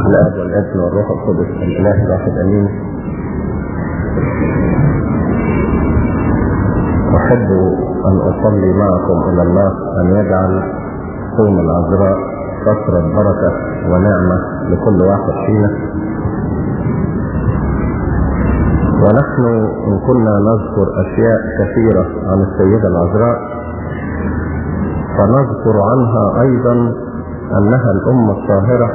الاب والابن والروح القدس الإله الواحد أمين. أحب أن أصلي معكم إلى الله أن يجعل صوم العذراء فترة بركة ونعمة لكل واحد فينا. ونحن إن كنا نذكر أشياء كثيرة عن السيدة العذراء فنذكر عنها أيضا أنها الأم الطاهرة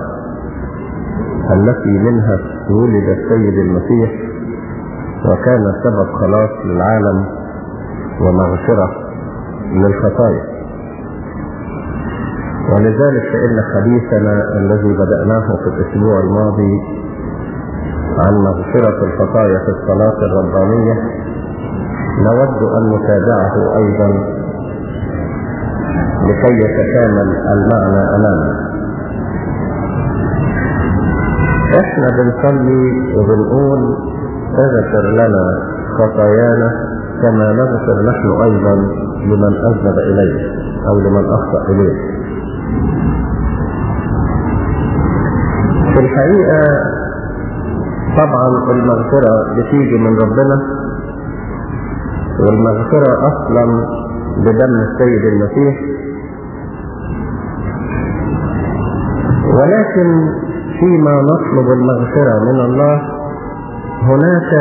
التي منها ولد السيد المسيح وكان سبب خلاص للعالم ومغفرة للخطايا. ولذلك فإن حديثنا الذي بدأناه في الأسبوع الماضي عن مغفرة الخطايا في الصلاة الربانية نود أن نتابعه أيضا لكي يتكامل المعنى أمامنا. إحنا بنصلي وبنقول اغفر لنا خطايانا كما نغفر نحن أيضا لمن أذنب إليه أو لمن أخطأ إليه. في الحقيقة طبعا المغفرة بتيجي من ربنا والمغفرة أصلا بدم السيد المسيح. ولكن فيما نطلب المغفرة من الله هناك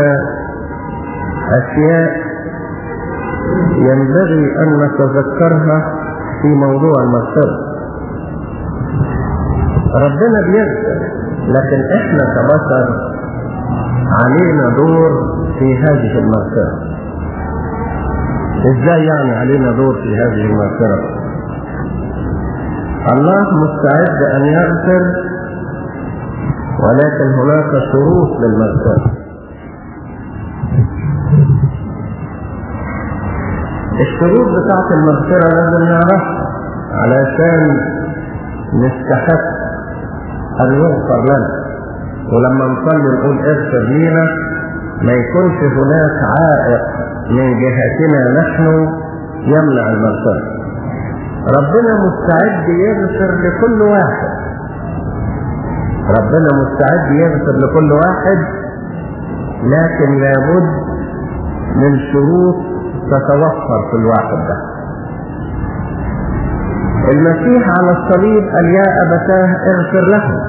أشياء ينبغي أن نتذكرها في موضوع المغفرة. ربنا بيغفر لكن إحنا كبشر علينا دور في هذه المغفرة. إزاي يعني علينا دور في هذه المغفرة؟ الله مستعد أن يغفر ولكن هناك شروط للمغفرة الشروط بتاعت المغفرة لازم نعرفها علشان نستحق أن يغفر لنا. ولما نصلي نقول اغفر لينا ما يكونش هناك عائق من جهتنا نحن يمنع المغفرة. ربنا مستعد يغفر لكل واحد. ربنا مستعد يغفر لكل واحد لكن لابد من شروط تتوفر في الواحد ده. المسيح على الصليب قال يا أبتاه اغفر لهم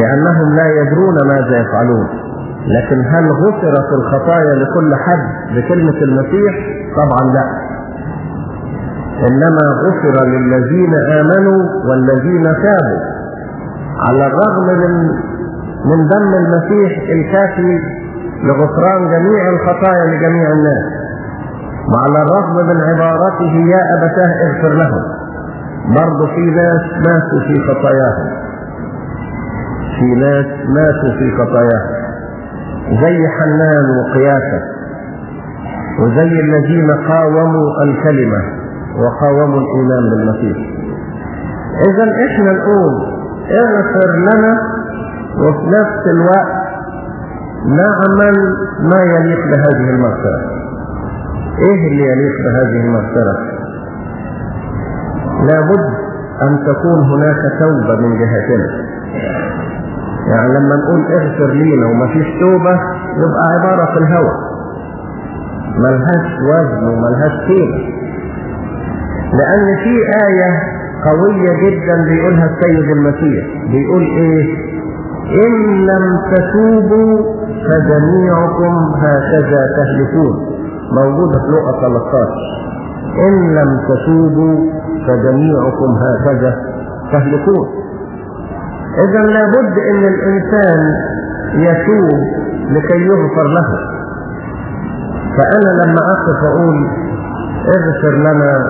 لأنهم لا يدرون ماذا يفعلون. لكن هل غفرت الخطايا لكل حد بكلمة المسيح؟ طبعا لا. إنما غفر للذين آمنوا والذين تابوا. على الرغم من من دم المسيح الكافي لغفران جميع الخطايا لجميع الناس وعلى الرغم من عبارته يا أبتاه اغفر لهم برضه في ناس ماتوا في خطاياهم. في ناس ماتوا في خطاياهم. زي حنان وقياسة وزي الذين قاوموا الكلمة وقاوموا الإيمان بالمسيح. إذا إحنا نقول اغفر لنا وفي نفس الوقت نعمل ما يليق بهذه المغفرة. إيه اللي يليق بهذه المغفرة؟ لابد أن تكون هناك توبة من جهتنا. يعني لما نقول اغفر لينا ومفيش توبة يبقى عبارة في الهوى. ملهاش وزن وملهاش قيمة. لأن في آية قوية جدا بيقولها السيد المسيح. بيقول إيه؟ إن لم تتوبوا فجميعكم هكذا تهلكون. موجودة في لقى 13 إن لم تتوبوا فجميعكم هكذا تهلكون. اذا لابد إن الإنسان يتوب لكي يغفر له. فأنا لما اقف أقول اغفر لنا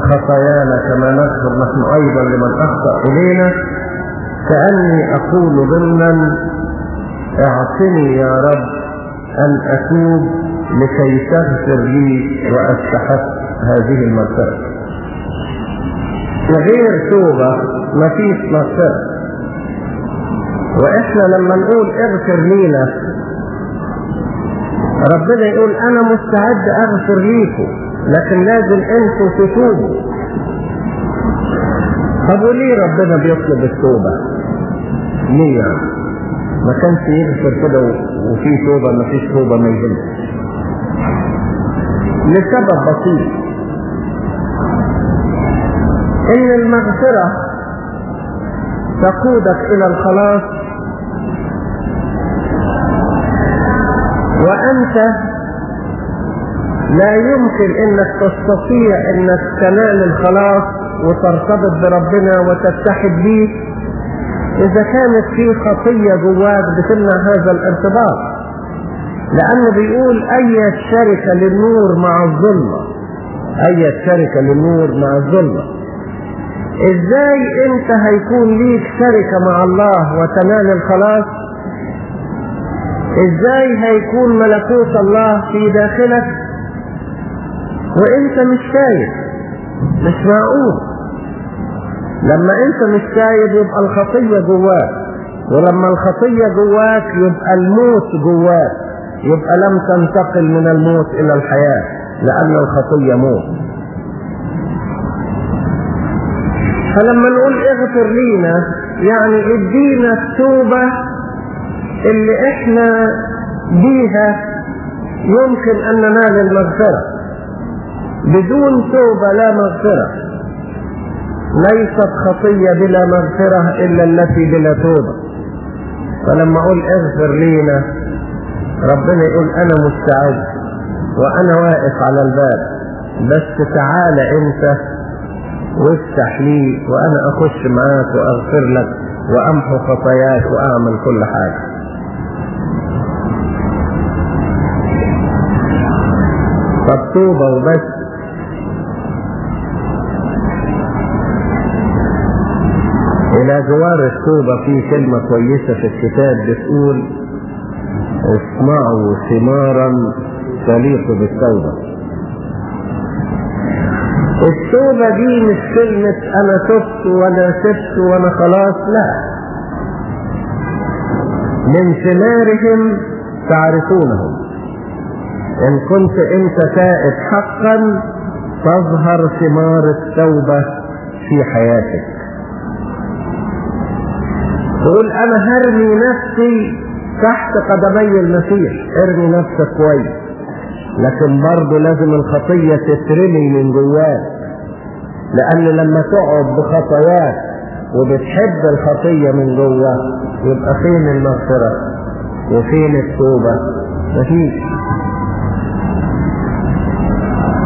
خطايانا كما نغفر نحن أيضا لمن أخطأ إلينا. كأني أقول ضمنا اعطني يا رب أن أتوب لكي تغفر لي وأستحق هذه المغفرة. غير توبة مفيش مغفرة. وإحنا لما نقول اغفر لينا ربنا يقول أنا مستعد أغفر ليكم. لكن لازم أنتوا تتوبوا. طب وليه ربنا بيطلب التوبة؟ نية ما كانش يغفر كده وفي توبة ما فيش توبة ما يهمش. لسبب بسيط. إن المغفرة تقودك إلى الخلاص. وأنت لا يمكن إنك تستطيع إنك تنال الخلاص وترتبط بربنا وتتحد به إذا كانت في خطية جواك بتمنع هذا الارتباط لأنه بيقول أي شركة للنور مع الظلمة. أي شركة للنور مع الظلمة. إزاي أنت هيكون ليك شركة مع الله وتنال الخلاص؟ إزاي هيكون ملكوت الله في داخلك؟ وإنت مش شايف مش معقول. لما إنت مش شايف يبقى الخطية جواك ولما الخطية جواك يبقى الموت جواك يبقى لم تنتقل من الموت إلى الحياة لأن الخطية موت. فلما نقول اغفر لينا يعني ادينا التوبة اللي إحنا بيها يمكن أن ننال المغفرة. بدون توبة لا مغفرة. ليست خطية بلا مغفرة إلا التي بلا توبة. فلما أقول اغفر لينا ربنا يقول أنا مستعد وأنا واقف على الباب. بس تعالى أنت وافتح لي وأنا أخش معاك وأغفر لك وأمحو خطاياك وأعمل كل حاجة. طب توبة وبس. جوار التوبه في كلمة كويسة في الكتاب بتقول اصنعوا ثمارا تليق بالتوبة. التوبة دي مش كلمة أنا تبت وأنا سبت وأنا خلاص لا. من ثمارهم تعرفونهم. إن كنت أنت تائب حقا تظهر ثمار التوبة في حياتك. تقول أنا هرمي نفسي تحت قدمي المسيح. ارمي نفسك كويس. لكن برضه لازم الخطية تترمي من جواك لأن لما تقعد بخطاياك وبتحب الخطية من جوا يبقى فين المغفرة؟ وفين التوبة؟ مفيش.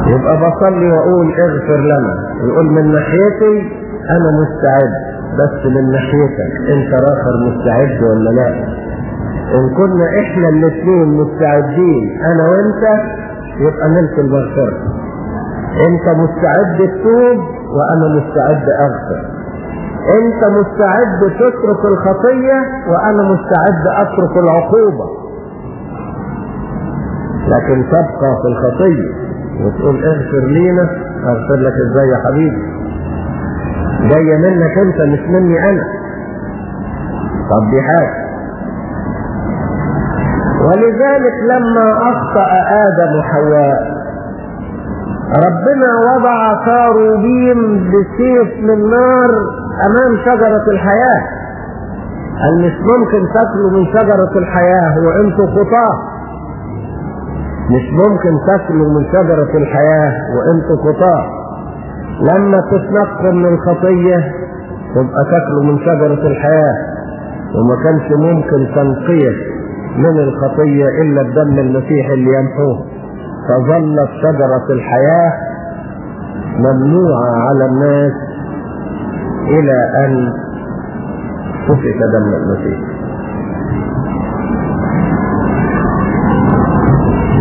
يبقى بصلي وأقول اغفر لنا. يقول من ناحيتي أنا مستعد. بس من ناحيتك انت اخر مستعد ولا لا؟ إن كنا إحنا الاثنين مستعدين أنا وأنت يبقى نلت المغفرة. إنت مستعد تتوب وأنا مستعد أغفر. إنت مستعد تترك الخطية وأنا مستعد أترك العقوبة. لكن تبقى في الخطية وتقول اغفر لينا اغفر لك إزاي يا حبيبي؟ جاية منك أنت مش مني أنا. طب دي حاجة. ولذلك لما أخطأ آدم وحواء ربنا وضع كاروبيم بسيف من نار أمام شجرة الحياة. قال مش ممكن تاكلوا من شجرة الحياة وأنتوا خطاة. مش ممكن تاكلوا من شجرة الحياة وأنتوا خطاة. لما تتنقوا من الخطية تبقى تاكلوا من شجرة الحياة. وما كانش ممكن تنقية من الخطية إلا بدم المسيح اللي يمحوه فظلت شجرة الحياة ممنوعة على الناس إلى أن سفك دم المسيح.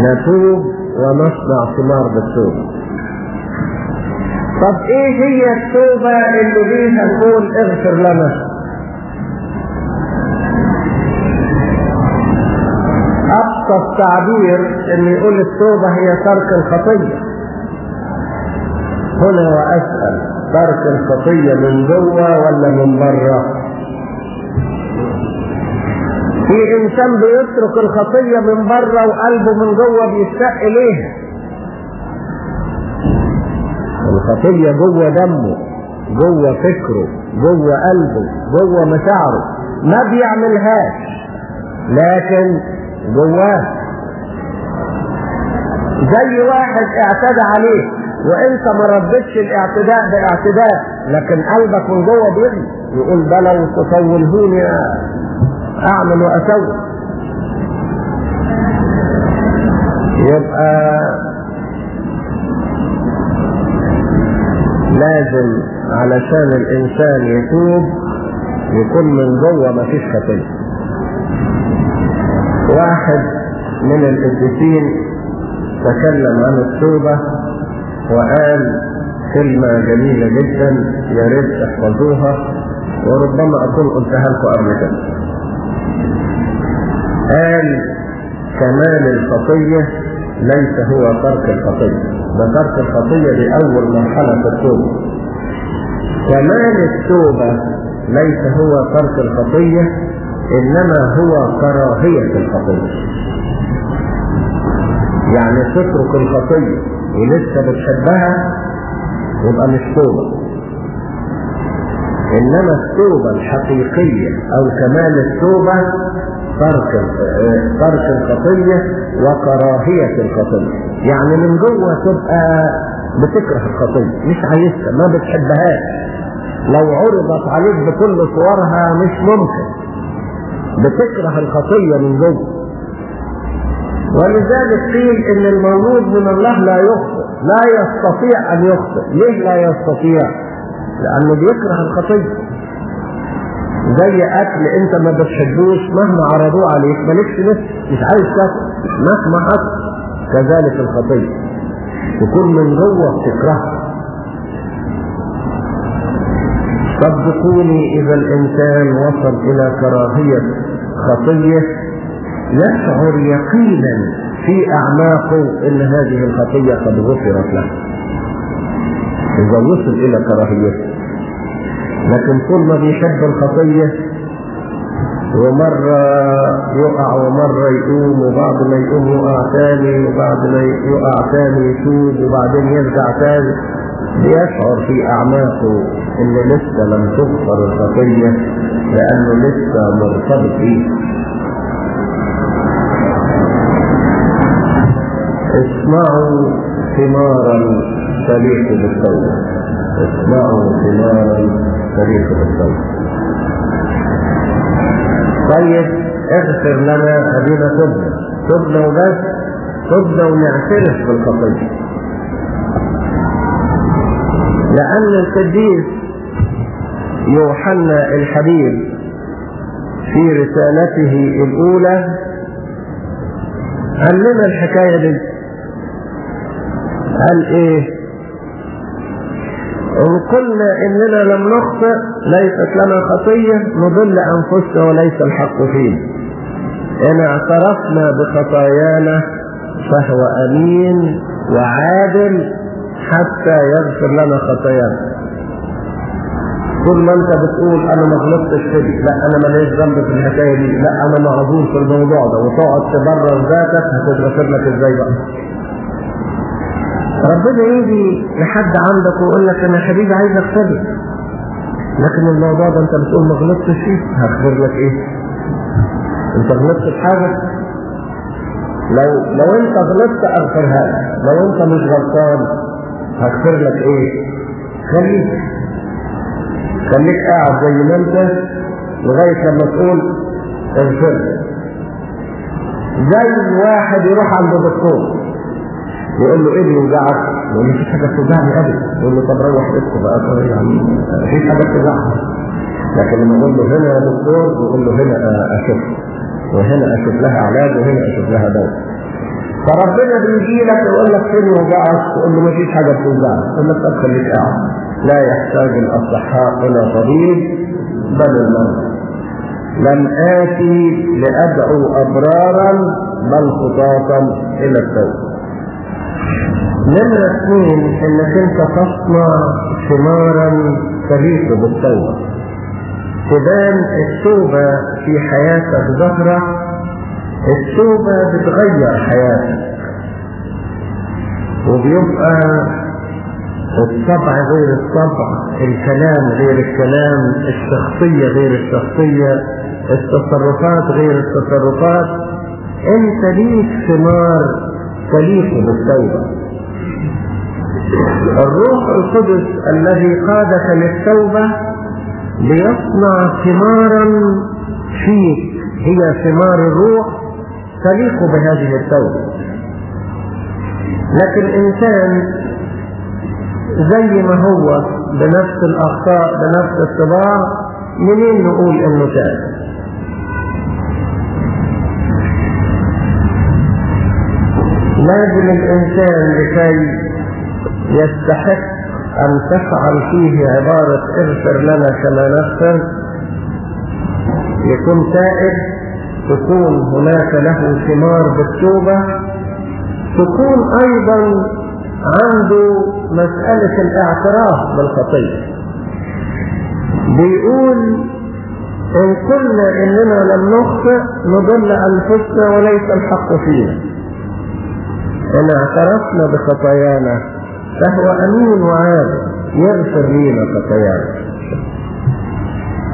نتوب ونصنع ثمار بالتوبة طب إيه هي التوبة اللي بيها نقول اغفر لنا؟ أبسط تعبير ان يقول التوبة هي ترك الخطية. هنا وأسأل ترك الخطية من جوه ولا من بره في إنسان بيترك الخطية من بره وقلبه من جوه بيشتاق إليها. الخطية جوة دمه جوة فكره جوة قلبه جوة مشاعره. ما بيعملهاش لكن جواه. زي واحد اعتدى عليك وانت ما ردتش الاعتداء باعتداء لكن قلبك من جوه بيغلي يقول ده لو تطولهوني اعمل واسوي. يبقى لازم علشان الإنسان يتوب يكون من جوه ما فيش خطيه واحد من القديسين تكلم عن التوبة وقال كلمة جميلة جدا يا ريت تحفظوها وربما أكون قلتها لكم قبل كده. قال كمال الخطية ليس هو ترك الخطية. دي اول مرحله في التوبة. كمال التوبة ليس هو ترك الخطية إنما هو كراهية الخطية. يعني تترك الخطية ولسه بتحبها يبقى مش توبة. إنما التوبة الحقيقية أو كمال التوبة ترك ترك الخطية وكراهية الخطية. يعني من جوه تبقى بتكره الخطيه مش عايزها ما بتحبهاش لو عرضت عليك بكل صورها مش ممكن. بتكره الخطية من جوه. ولذلك قيل إن المولود من الله لا يخطئ لا يستطيع أن يخطئ. ليه لا يستطيع؟ لأنه بيكره الخطيه زي أكل أنت ما بتحبوش مهما عرضوه عليك مالكش نفس مش عايز تاكل مهما حصل. كذلك الخطيه تكون من جوه بتكرهها صدقوني إذا الإنسان وصل إلى كراهية خطية يشعر يقينا في اعماقه إن هذه الخطية قد غفرت له. إذا وصل إلى كراهيته لكن طول ما بيحب الخطية ومرة يقع ومرة يقوم وبعد ما يقوم يقع تاني وبعد ما يقع تاني يتوب وبعدين يرجع تاني بيشعر في أعماقه إن لسه لم تغفر الخطية لأنه لسه مرتبط بيه اسمعوا ثمارا تليق بالتوبة. اسمعوا ثمارا تليق بالتوبة. طيب اغفر لنا ادينا تبنا تبنا وبس تبنا ونعترف بالخطيه لأن القديس يوحنا الحبيب في رسالته الأولى قال لنا الحكاية دي؟ قال إيه؟ إن قلنا إننا لم نخطئ ليست لنا خطية نضل أنفسنا وليس الحق فينا. إن اعترفنا بخطايانا فهو أمين وعادل حتى يغفر لنا خطايانا. طول ما أنت بتقول أنا ما غلطتش فيك لا أنا ماليش ذنب في الحكاية دي لا أنا معذور في الموضوع ده وتقعد تبرر ذاتك هتتغفر لك إزاي بقى؟ ربنا يجي لحد عندك ويقول لك أنا حبيبي عايز اغفر لكن الموضوع ده انت بتقول ما غلطتش فيه هغفر لك إيه؟ انت غلطت في حاجة؟ لو لو انت غلطت اغفرها لك، لو انت مش غلطان هغفر لك إيه؟ خليك خليك قاعد زي ما انت لغاية لما تقول اغفر زي واحد يروح عند الدكتور يقول له إيه اللي يوجعك؟ يقول له مفيش حاجة بتوجعني ابدا يقول له طب روح اسكت بقى يعني مفيش حاجة بتوجعك لكن لما يقول له هنا يا دكتور يقول له هنا أشوف. وهنا أشوف لها علاج وهنا أشوف لها دواء. فربنا بيجي لك يقول لك فين يوجعك تقول له مفيش حاجة بتوجعك يقول لك طب خليك قاعد. لا يحتاج الأصحاء إلى طبيب بل المرضى لم آتي لأدعو أبرارا بل خطاطا إلى التوبة. نمرة اثنين انك انت تصنع ثمارا تليق بالتوبة. تبان التوبة في حياتك ظهرة التوبة بتغير حياتك. وبيبقى الطبع غير الطبع الكلام غير الكلام الشخصية غير الشخصية التصرفات غير التصرفات. أنت ليك ثمار تليق بالتوبة. الروح القدس الذي قادك للتوبة ليصنع ثمارا فيك. هي ثمار الروح تليق بهذه التوبة. لكن إنسان زي ما هو بنفس الأخطاء بنفس الطباع منين نقول إنه تاب؟ لازم الإنسان لكي يستحق أن تفعل فيه عبارة اغفر لنا كما نغفر يكون تائب تكون هناك له ثمار بالتوبة تكون أيضا عنده مسألة الاعتراف بالخطية بيقول إن قلنا إننا لم نخطئ نضل أنفسنا وليس الحق فينا. ان اعترفنا بخطايانا فهو أمين وعادل يغفر لنا خطايانا.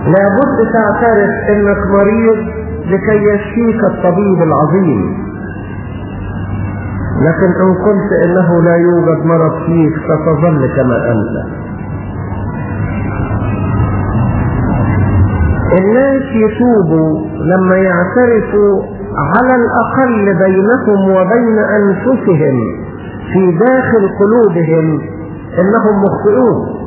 لابد تعترف إنك مريض لكي يشفيك الطبيب العظيم. لكن إن قلت إنه لا يوجد مرض فيك ستظل كما أنت. الناس يتوبوا لما يعترفوا على الأقل بينهم وبين أنفسهم في داخل قلوبهم إنهم مخطئون.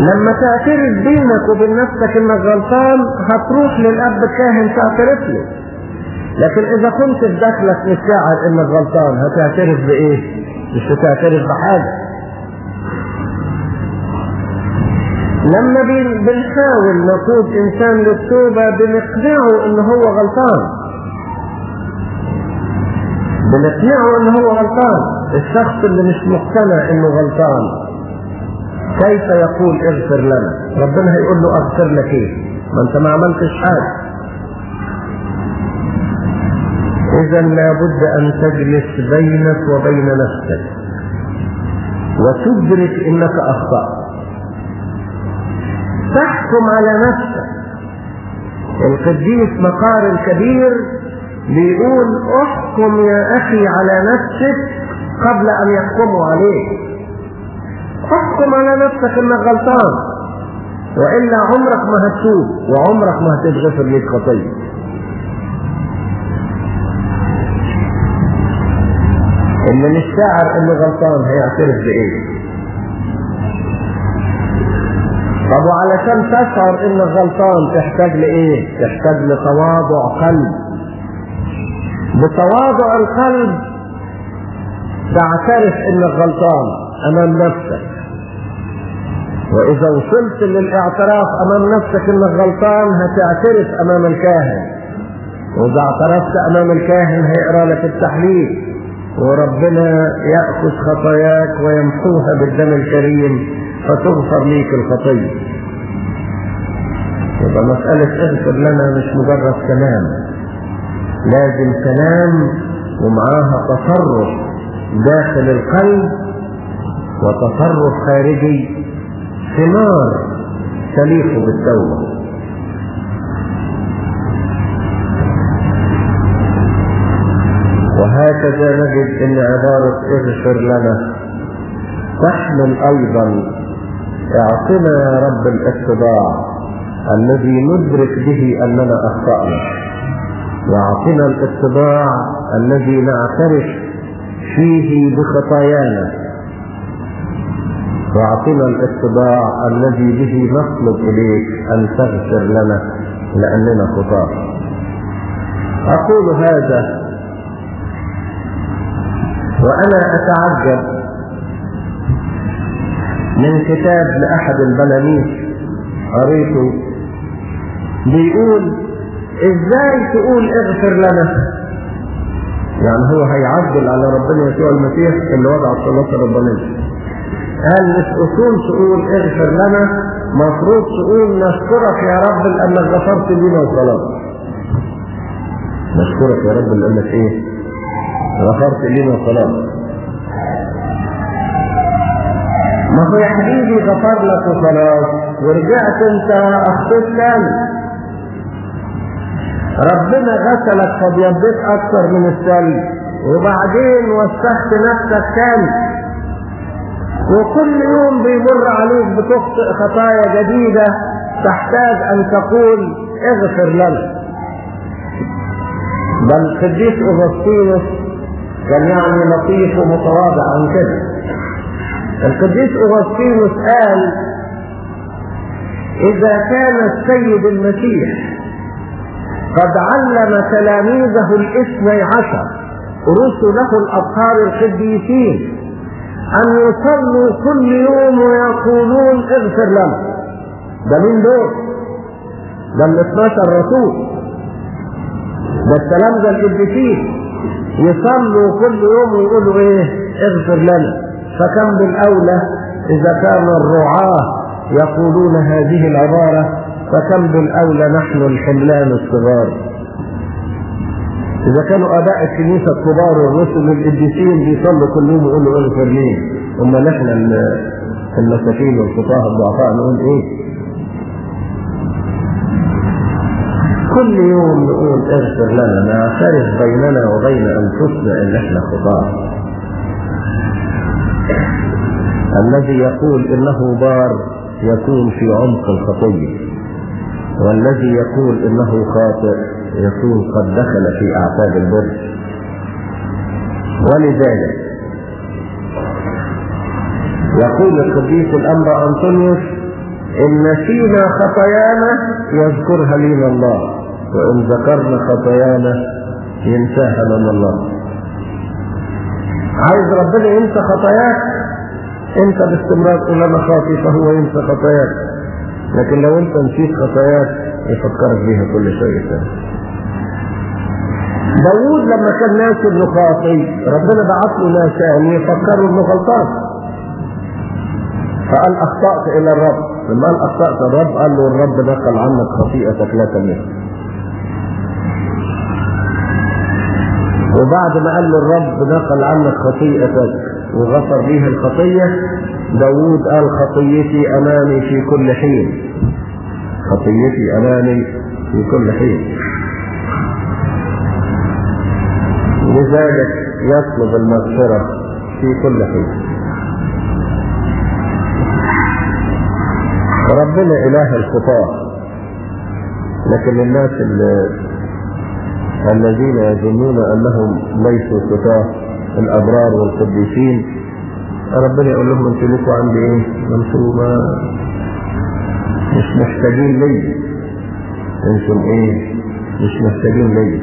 لما تعترف بينك وبين نفسك إنك غلطان هتروح للأب الكاهن تعترف له. لكن إذا كنت في داخلك مش قاعد إنك غلطان هتعترف بإيه؟ مش هتعترف بحاجة. لما بنحاول نقود إنسان للتوبة بنقنعه ان هو غلطان. بنقنعه ان هو غلطان. الشخص اللي مش مقتنع إنه غلطان. كيف يقول اغفر لنا؟ ربنا هيقول له اغفر لك إيه؟ ما أنت ما عملتش حاجة. إذا لابد أن تجلس بينك وبين نفسك. وتدرك إنك أخطأت. تحكم على نفسك. القديس مقار الكبير بيقول احكم يا أخي على نفسك قبل أن يحكموا عليك. احكم على نفسك إنك غلطان. وإلا عمرك ما هتشوف وعمرك ما هتتغفر ليك خطيه اللي مش شاعر انه غلطان هيعترف بإيه؟ طب وعلشان تشعر انك غلطان تحتاج لإيه؟ تحتاج لتواضع قلب. بتواضع القلب تعترف انك غلطان أمام نفسك. وإذا وصلت للاعتراف أمام نفسك انك غلطان هتعترف أمام الكاهن. وإذا اعترفت أمام الكاهن هيقرأ لك التحليل. وربنا يأخذ خطاياك ويمحوها بالدم الكريم. فتغفر ليك الخطيه يبقى مسألة اغفر لنا مش مجرد كلام. لازم كلام ومعاها تصرف داخل القلب وتصرف خارجي. ثمار تليق بالتوبة. وهكذا نجد إن عبارة اغفر لنا. تحمل أيضا اعطنا يا رب الاتباع الذي ندرك به اننا اخطأنا. واعطنا الاتباع الذي نعترف فيه بخطايانا. واعطنا الاتباع الذي به نطلب إليك أن تغفر لنا لأننا خطاة أقول هذا وأنا أتعجب من كتاب لأحد البلاميذ قريته بيقول إزاي تقول اغفر لنا؟ يعني هو هيعدل على ربنا يسوع المسيح اللي وضع الصلاة الربانية قال مش أصول تقول اغفر لنا مفروض تقول نشكرك يا رب لأنك غفرت لنا وخلاص نشكرك يا رب لأنك إيه؟ غفرت لنا وخلاص ما هو يا حبيبي غفر لك وخلاص ورجعت انت أخطيت تاني. ربنا غسلك فبيضيك أكثر من الثلج وبعدين وسخت نفسك تاني. وكل يوم بيمر عليك بتخطئ خطايا جديدة تحتاج أن تقول اغفر لنا. بل القديس أغسطينوس كان يعني لطيف ومتواضع عن كده. القديس أغسطينوس قال إذا كان السيد المسيح قد علم تلاميذه الاثني عشر رسله الاطهار القديسين أن يصلوا كل يوم ويقولون اغفر لنا ده مين دول؟ ده ال 12 رسول. ده الكلام ده القديسين يصلوا كل يوم ويقولوا إيه؟ اغفر لنا. فكم بالاولى إذا كان الرعاة يقولون هذه العبارة فكم بالاولى نحن الحملان الصغار؟ إذا كانوا آباء الكنيسة الكبار والرسل القديسين بيصلوا كل يوم يقولوا اغفر لي اما نحن المساكين والخطاه الضعفاء نقول إيه؟ كل يوم نقول اغفر لنا نعترف بيننا وبين أنفسنا إن إحنا خطاة الذي يقول إنه بار يكون في عمق الخطيه والذي يقول إنه خاطئ يكون قد دخل في أعتاب البر. ولذلك يقول القديس الأمر أنطونيوس إن نسينا خطايانا يذكرها لنا الله وإن ذكرنا خطايانا ينساها لنا الله. عايز ربنا ينسى خطاياك انت باستمرار تقول أنا خاطي فهو ينسى خطاياك. لكن لو انت نسيت خطاياك يفكرك بيها كل شيء ثاني داوود لما كان ناسي انه خاطي ربنا بعث له ناس ثاني يفكروا انه غلطان. فقال أخطأت إلى الرب. لما قال أخطأت الرب قال له الرب نقل عنك خطيئتك لا تملك وبعد ما قال له الرب نقل عنك خطيئتك وغفر بها الخطية داود قال خطيتي أمامي في كل حين. خطيتي أمامي في كل حين. لذلك يطلب المغفرة في كل حين. ربنا إله الخطاة لكن الناس اللي الذين يظنون أنهم ليسوا خطاة الأبرار والقديسين. ربنا يقول لهم أنتوا لكم عندي إيه؟ أنتوا ما مش محتاجين لي. أنتم إيه؟ مش محتاجين لي.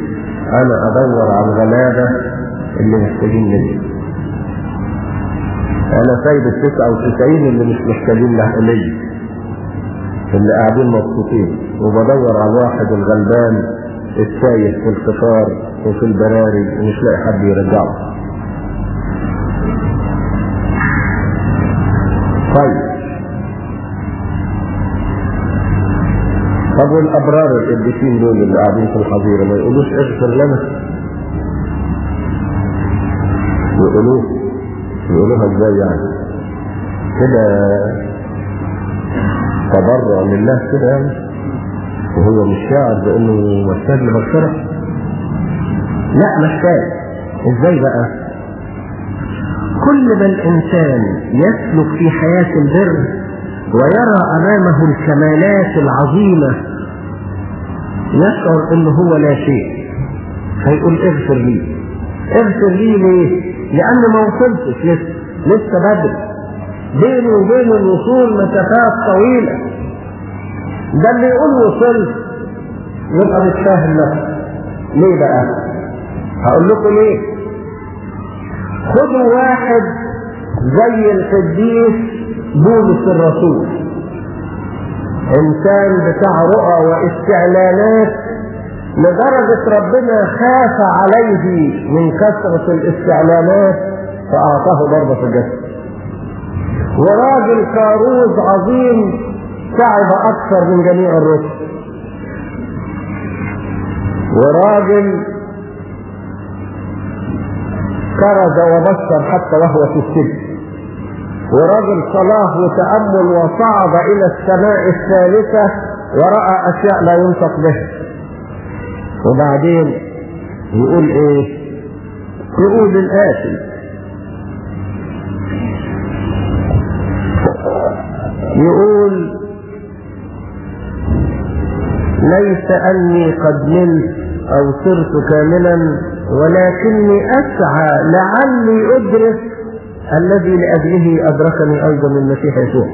أنا أدور على الغلابة اللي محتاجين لي. أنا سايب التسعة وتسعين اللي مش محتاجين لي. اللي قاعدين مبسوطين. وبدور على الواحد الغلبان. السايح في القطار وفي البراري ومش لاقي حد يرجعه. طيب. طب والأبرار القديسين دول اللي قاعدين في الحظيرة ما يقولوش اغفر لنا؟ يقولوه. يقولوها إزاي يعني؟ كده تبرع لله كده يعني. وهو مش شاعر بأنه محتاج لمغفره لا محتاج إزاي بقى؟ كل ما الإنسان يسلك في حياة البر ويرى أمامه الكمالات العظيمة يشعر إنه هو لا شيء. فيقول اغفر لي. اغفر لي ليه؟ لأن ما وصلتش لسه لسه بدري. بيني وبين الوصول مسافات طويلة. ده اللي يقول وصلت. يبقى مش فاهم نفسه ليه بقى؟ هقول لكم ليه خدوا واحد زي القديس بولس الرسول. إنسان بتاع رؤى واستعلانات لدرجة ربنا خاف عليه من كثرة الاستعلانات فأعطاه ضربة الجسد وراجل كاروز عظيم تعب أكثر من جميع الرسل. وراجل كرز وبشر حتى وهو في السجن. ورجل صلاح وتأمل وصعد إلى السماء الثالثة ورأى أشياء لا ينطق بها وبعدين يقول إيه؟ يقول الآتي. يقول أني قد نلت أو صرت كاملا ولكني أسعى لعلي أدرك الذي لأجله أدركني أيضا المسيح يسوع.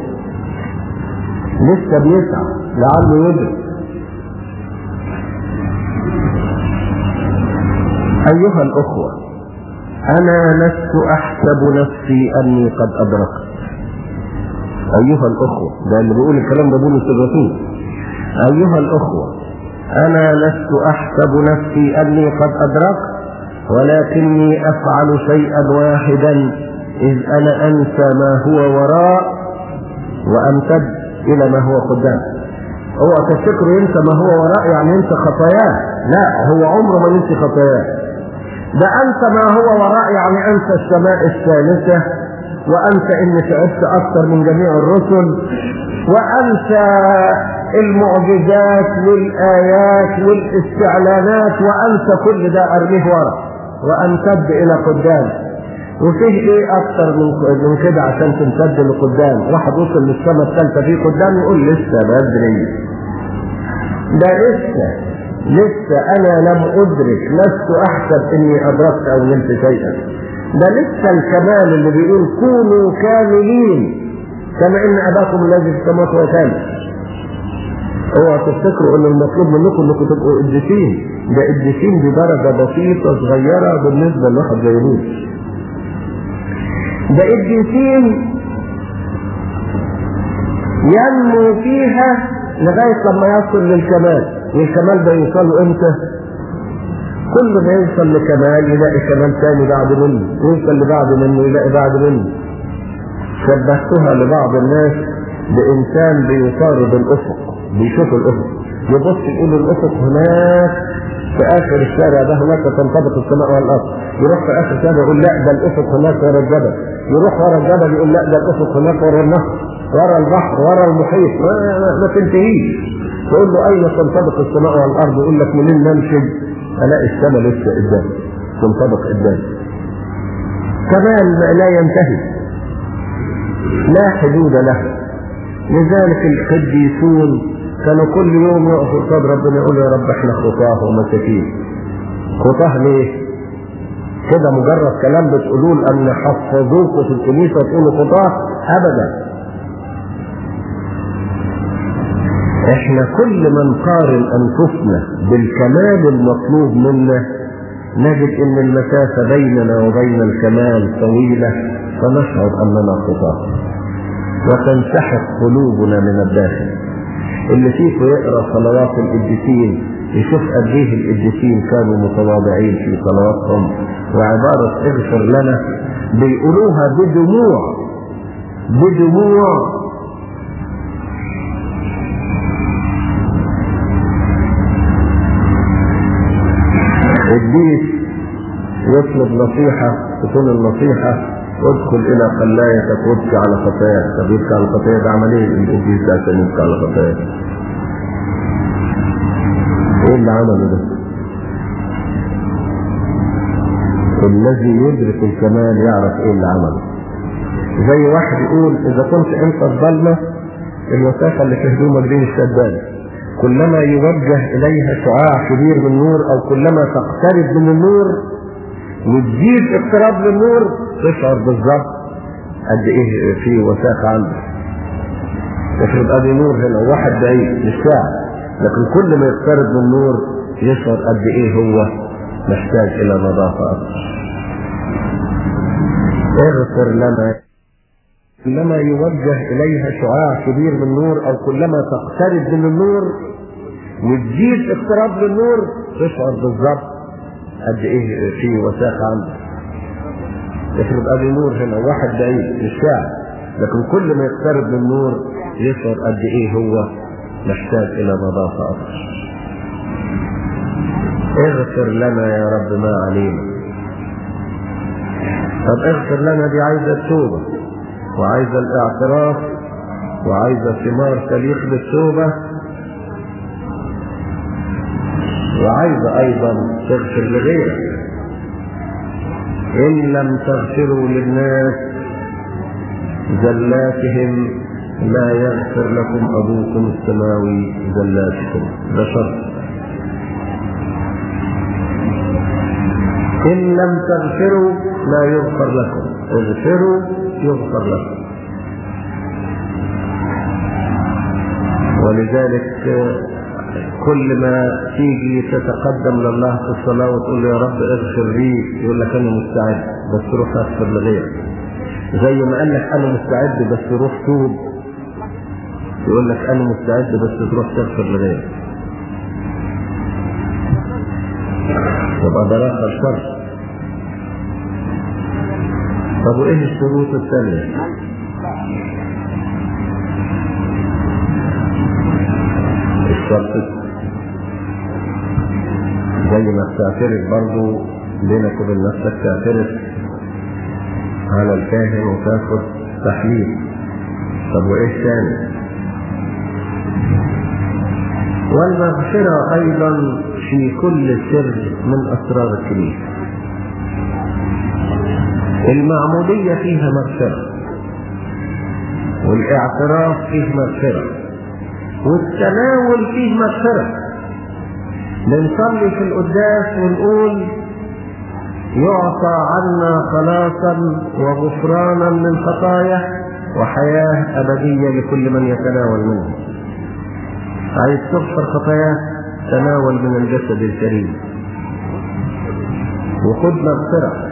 لسه بيسعى لعله يدرك أيها الأخوة أنا لست أحسب نفسي أني قد أدركت. أيها الأخوة ده اللي بيقول الكلام ده بولس الرسول أيها الأخوة أنا لست أحسب نفسي أني قد أدركت ولكني أفعل شيئا واحدا إذ أنا أنسى ما هو وراء وأمتد إلى ما هو قدام. هو تفتكر ينسى ما هو وراء يعني ينسى خطاياه. لا هو عمره ما ينسى خطاياه. ده أنسى ما هو وراء يعني أنسى السماء الثالثة وأنسى إني تعبت أكثر من جميع الرسل وأنسى المعجزات والآيات والاستعلانات وأنسى كل ده أرميه ورا وأمتد إلى قدام. وفيه إيه أكثر من كده عشان تمتد لقدام. واحد وصل للسماء الثالثة في قدام يقول لسه بدري ده لسه لسه أنا لم أدرك لست أحسب إني أدركت أو نلت شيئا. ده لسه الكمال اللي بيقول كونوا كاملين. كما ان أباكم الذي في السماوات اوعى تفتكروا ان المطلوب منكم إنكم تبقوا قديسين ده قديسين دي درجه بسيطة صغيرة بالنسبة لواحد زي لوط ده قديسين ينمو فيها لغاية لما يصل للكمال. والكمال ده يوصله إمتى؟ كل ما يوصل لكمال يلاقي كمال تاني بعد منه. يوصل لبعد منه يلاقي بعد منه. شبهتها لبعض الناس بإنسان بيطارد الأفق بيشوف الأفق يبص يقول الأفق هناك في آخر الشارع ده هناك تنطبق السماء والأرض. يروح في آخر الشارع يقول لا ده الأفق هناك ورا الجبل. يروح ورا الجبل يقول لا ده الأفق هناك ورا النهر ورا البحر ورا المحيط. ما, ما, تنتهيش. تقول له أين تنطبق السماء والأرض؟ يقول لك منين نمشي؟ ألاقي السماء لسه قدامي تنطبق قدامي كمال لا ينتهي. لا حدود له. لذلك القديسون كانوا كل يوم يقفوا قصاد ربنا يقولوا يا رب إحنا خطاه ومساكين. خطاه ليه؟ كده مجرد كلام بتقولوه ان حفظوكوا في الكنيسة وتقولوا خطاه ابدا. إحنا كل ما نقارن أنفسنا بالكمال المطلوب منا نجد إن المسافة بيننا وبين الكمال طويلة فنشعر أننا خطاة. وتنسحق قلوبنا من الداخل. اللي فيكم يقرأ صلوات القديسين يشوف قد إيه القديسين كانوا متواضعين في صلواتهم. وعبارة اغفر لنا بيقولوها بدموع بدموع. الديس يطلب نصيحة تكون النصيحة. ادخل إلى قلايتك وابكي على خطاياك. طب يبكي على خطاياك عمل إيه؟ ده عشان يبكي على خطاياك. إيه اللي عمله ده؟ الذي يدرك الكمال يعرف إيه اللي عمله. زي واحد يقول إذا كنت أنت الظلمة الوساخة اللي في هدومك دي مش كلما يوجه إليها شعاع كبير من النور أو كلما تقترب من النور وتزيد اقتراب للنور تشعر بالظبط قد إيه في وساخة عندك افرض ادي نور هنا. واحد بعيد مش ساعة. لكن كل ما يقترب من النور يشعر قد إيه هو محتاج إلى نظافة أكثر اغفر لنا. كلما يوجه إليها شعاع كبير من النور أو كلما تقترب من النور وتزيد اقتراب للنور تشعر بالظبط قد إيه في وساخة عندك افرض ادي نور هنا واحد بعيد مش ساعة لكن كل ما يقترب من النور يشعر قد إيه هو محتاج إلى نظافة أكثر اغفر لنا يا رب ما علينا. طب اغفر لنا دي عايزة توبة وعايزة الاعتراف وعايزة ثمار تليق بالتوبة وعايزة أيضا تغفر لغيرك. إن لم تغفروا للناس زلاتهم لا يغفر لكم أبوكم السماوي زلاتكم. ده شرط إن لم تغفروا لا يغفر لكم. اغفروا يغفر لكم. ولذلك كل ما تيجي تتقدم لله في الصلاة وتقول له يا رب اغفر لي يقول لك أنا مستعد بس روح اغفر لغيرك. زي ما قال لك أنا مستعد بس روح توب. يقول لك أنا مستعد بس تروح تغفر لغيرك. يبقى ده رقم شرط طب وإيه الشروط الثانية؟ الشرط زي ما بتعترف برضو بينك وبين نفسك تعترف على الكاهن وتاخد تحليل. طب وايه تاني؟ والمغفرة أيضا في كل سر من أسرار الكنيسة المعمودية فيها مغفرة والإعتراف فيه مغفرة. والتناول فيه مغفرة. بنصلي في القداس ونقول يعطى عنا خلاصا وغفرانا من خطايا وحياة أبدية لكل من يتناول منه عايز تغفر خطاياك تناول من الجسد الكريم. وخذ مغفرة.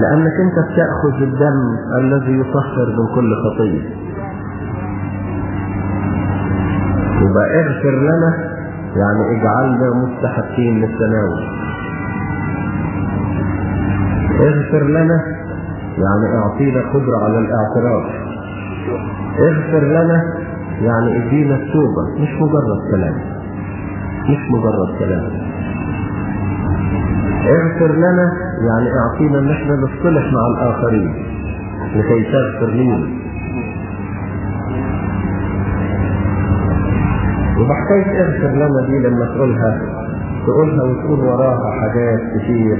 لأنك أنت بتأخذ الدم الذي يطهر من كل خطية يبقى اغفر لنا يعني اجعلنا مستحقين للتناول. اغفر لنا يعني اعطينا قدرة على الاعتراف. اغفر لنا يعني ادينا التوبة. مش مجرد كلام. مش مجرد كلام. اغفر لنا يعني أعطينا ان إحنا نصطلح مع الآخرين لكي تغفر لنا. وبحكاية اغفر لنا دي لما تقولها؟ تقولها وتقول وراها حاجات كتير.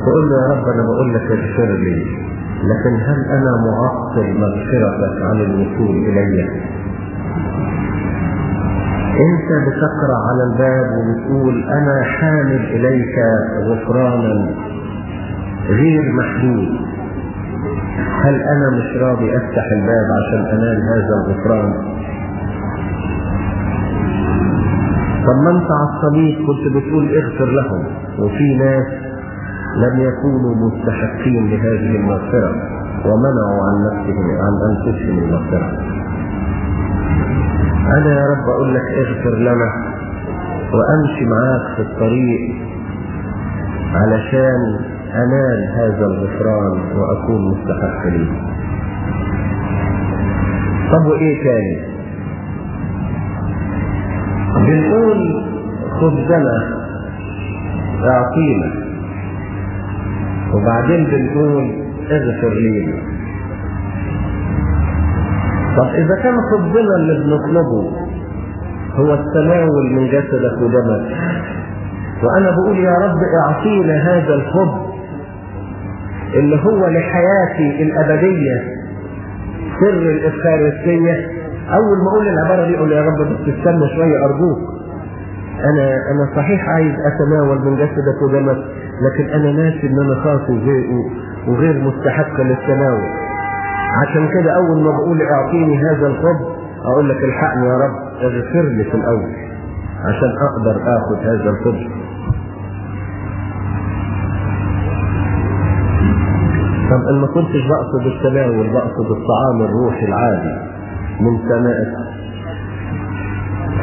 تقول له يا رب أنا بقول لك اغفر لي لكن هل أنا معطل مغفرتك عن الوصول إلي؟ أنت بتقرأ على الباب وبتقول أنا حامل إليك غفرانا. غير محدود هل أنا مش راضي أفتح الباب عشان انال هذا الغفران؟ طب ما أنت على الصليب كنت بتقول اغفر لهم. وفي ناس لم يكونوا مستحقين لهذه المغفرة ومنعوا عن نفسهم عن أنفسهم المغفرة. أنا يا رب أقول لك اغفر لنا وأمشي معاك في الطريق علشان انال هذا الغفران وأكون مستحق ليه طب وإيه تاني؟ بنقول خبزنا أعطينا. وبعدين بنقول اغفر لينا طب إذا كان خبزنا اللي بنطلبه هو التناول من جسدك ودمك. وأنا بقول يا رب أعطينا هذا الخبز اللي هو لحياتي الأبدية سر الافخارستيه أول ما أقول العباره دي أقول يا رب بس استنى شوية أرجوك. أنا أنا صحيح عايز أتناول من جسدك ودمك لكن أنا ناسي إن أنا خاطي وغير مستحق للتناول. عشان كده أول ما بقول أعطيني هذا الخبز أقول لك الحقني يا رب اغفر لي في الأول عشان أقدر آخذ هذا الخبز طب ان ما كنتش بقصد التناول بقصد الطعام الروحي العادي من سماء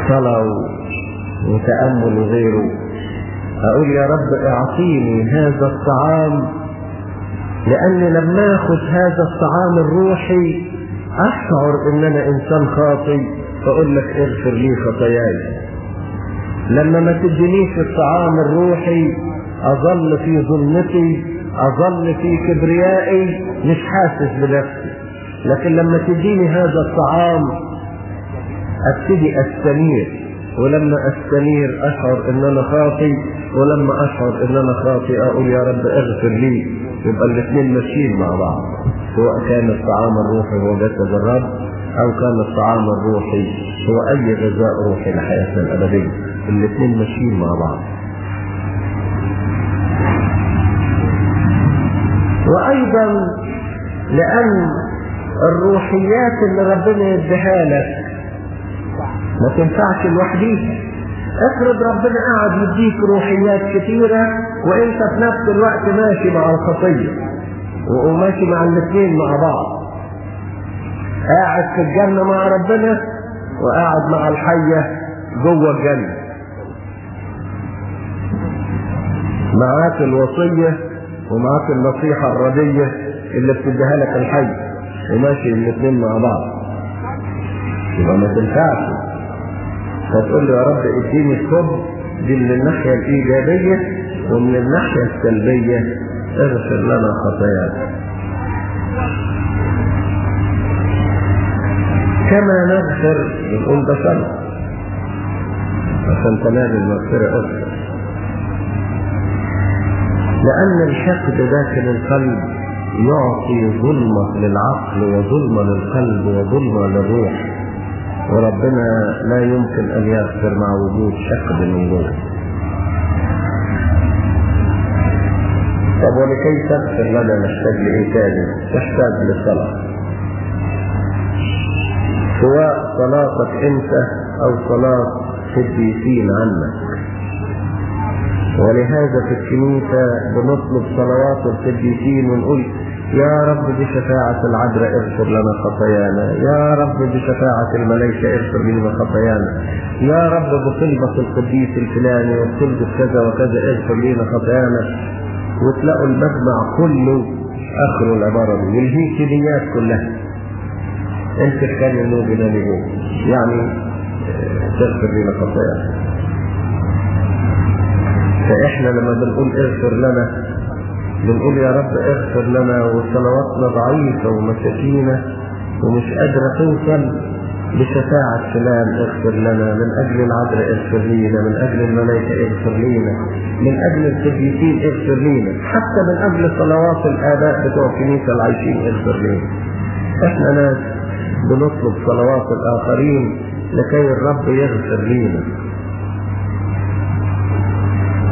صلاة وتأمل وغيره أقول يا رب أعطيني هذا الطعام لأني لما أخذ هذا الطعام الروحي. أشعر إن أنا إنسان خاطي فأقول لك اغفر لي خطاياي. لما ما تدينيش الطعام الروحي أظل في ظلمتي. أظل في كبريائي مش حاسس بنفسي. لكن لما تديني هذا الطعام أبتدي أستنير. ولما أستنير أشعر إن أنا خاطي ولما أشعر إن أنا خاطي أقول يا رب اغفر لي. يبقى الاثنين ماشيين مع بعض. سواء كان الطعام الروحي هو جسد الرب أو كان الطعام الروحي هو أي غذاء روحي لحياتنا الأبدية. الاثنين ماشيين مع بعض. وأيضا لأن الروحيات اللي ربنا يديها لك ما تنفعش لوحديها افرض ربنا قاعد يديك روحيات كثيرة وإنت في نفس الوقت ماشي مع الخطية وماشي مع الاثنين مع بعض. قاعد في الجنة مع ربنا وقاعد مع الحية جوه الجنة. معاك الوصية ومعاك النصيحة الردية اللي بتديها لك الحي. وماشي الاثنين مع بعض. يبقى ما تنفعش. فتقول له يا رب اديني الحب دي من الناحية الإيجابية ومن الناحية السلبية. اغفر لنا خطايانا كما نغفر نقول شرط عشان تنال المغفرة اغفر لأن الحقد داخل القلب يعطي ظلمة للعقل وظلمة للقلب وظلمة للروح. وربنا لا يمكن أن يغفر مع وجود حقد من جوه طب ولكي تغفر لنا نحتاج لإيه تاني؟ تحتاج للصلاة سواء صلاتك أنت أو صلاة قديسين عنك ولهذا في الكنيسة بنطلب صلوات القديسين ونقول يا رب بشفاعة العذراء اغفر لنا خطايانا. يا رب بشفاعة الملائكة اغفر لنا خطايانا. يا رب بطلبة القديس الفلاني وبطلبة كذا وكذا اغفر لنا خطايانا. وتلاقوا المجمع كله اخر العبارة دي والهيكليات كلها. انت كان نجوم يعني تغفر لنا خطايانا. فاحنا لما بنقول اغفر لنا بنقول يا رب اغفر لنا وصلواتنا ضعيفة ومساكينة ومش قادرة توصل بشفاعة فلان اغفر لنا من أجل العذراء اغفر لينا من أجل الملائكة اغفر لينا من أجل القديسين اغفر لينا حتى من أجل صلوات الآباء بتوع الكنيسة العايشين اغفر لينا. إحنا ناس بنطلب صلوات الآخرين لكي الرب يغفر لينا.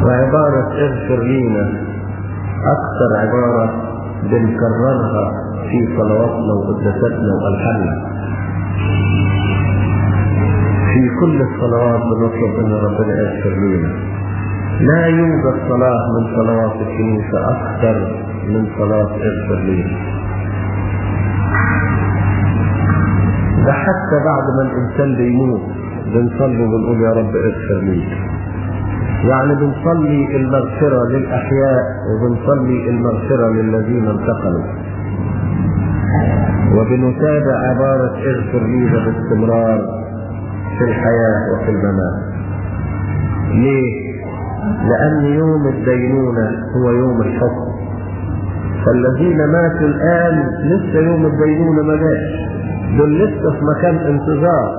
وعبارة اغفر لينا أكثر عبارة بنكررها في صلواتنا وقداساتنا وألحاننا. في كل الصلوات بنطلب أن ربنا يغفر لنا لا يوجد صلاة من صلوات الكنيسة أكثر من صلاة اغفر لنا ده حتى بعد ما الإنسان بيموت بنصلي ونقول يا رب اغفر لي يعني بنصلي المغفرة للأحياء وبنصلي المغفرة للذين انتقلوا. وبنتابع عبارة اغفر لي باستمرار في الحياة وفي الممات. ليه؟ لأن يوم الدينونة هو يوم الحكم. فالذين ماتوا الآن لسه يوم الدينونة ما جاش. دول لسه في مكان انتظار.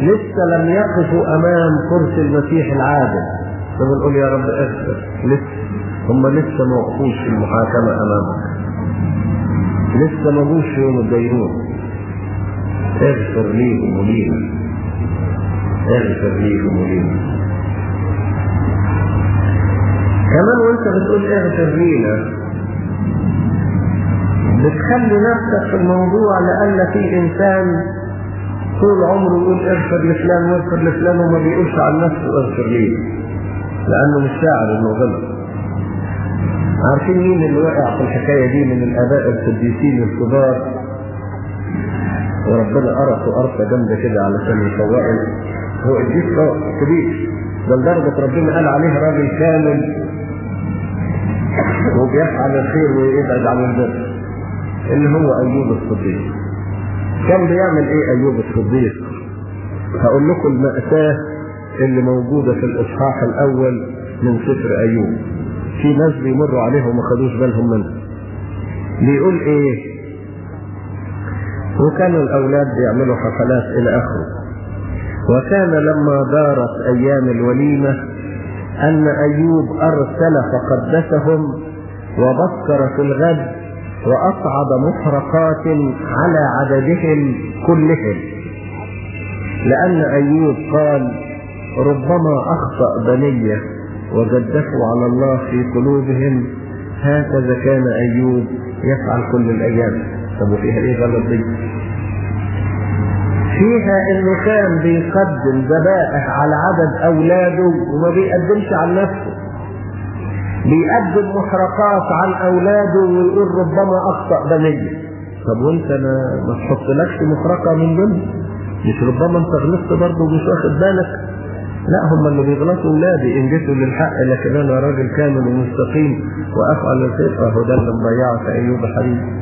لسه لم يقفوا أمام كرسي المسيح العادل. فبنقول يا رب اغفر لسه هم لسه ما وقفوش في المحاكمة أمامك. لسه ما جوش يوم الدينون. اغفر ليهم ولينا اغفر ليهم ولينا كمان وانت بتقول اغفر لينا بتخلي نفسك في الموضوع لأن في إنسان طول عمره يقول اغفر لفلان واغفر لفلان وما بيقولش عن نفسه اغفر لينا. لأنه مش شاعر إنه غلط عارفين مين اللي وقع في الحكاية دي من الآباء القديسين الكبار؟ وربنا قرصه قرصة جامدة كده علشان يفوقه. هو قديس كبير. ده لدرجة ربنا قال عليه راجل كامل. وبيفعل الخير ويبعد عن البر. اللي هو أيوب الصديق. كان بيعمل إيه أيوب الصديق؟ هقول لكم المأساة اللي موجودة في الإصحاح الأول من سفر أيوب. في ناس بيمروا عليهم ما خدوش بالهم منها بيقول إيه؟ وكانوا الأولاد بيعملوا حفلات إلى آخره. وكان لما دارت أيام الوليمة أن أيوب أرسل فقدسهم وبكر في الغد وأصعد محرقات على عددهم كلهم. لأن أيوب قال ربما أخطأ بنية وجدفوا على الله في قلوبهم هكذا كان أيوب يفعل كل الأيام. طب وفيها إيه غلط دي؟ فيها إنه كان بيقدم ذبائح على عدد أولاده وما بيقدمش عن نفسه. بيقدم محرقات عن أولاده ويقول ربما أخطأ بنية. طب وانت ما ما تحطلكش محرقة من ضمن مش ربما انت غلطت برضه ومش واخد بالك؟ لا هم اللي بيغلطوا ولادي ان جيتوا للحق لكن أنا راجل كامل ومستقيم وأفعل الخير اهو ده اللي مضيعك أيوب حبيبي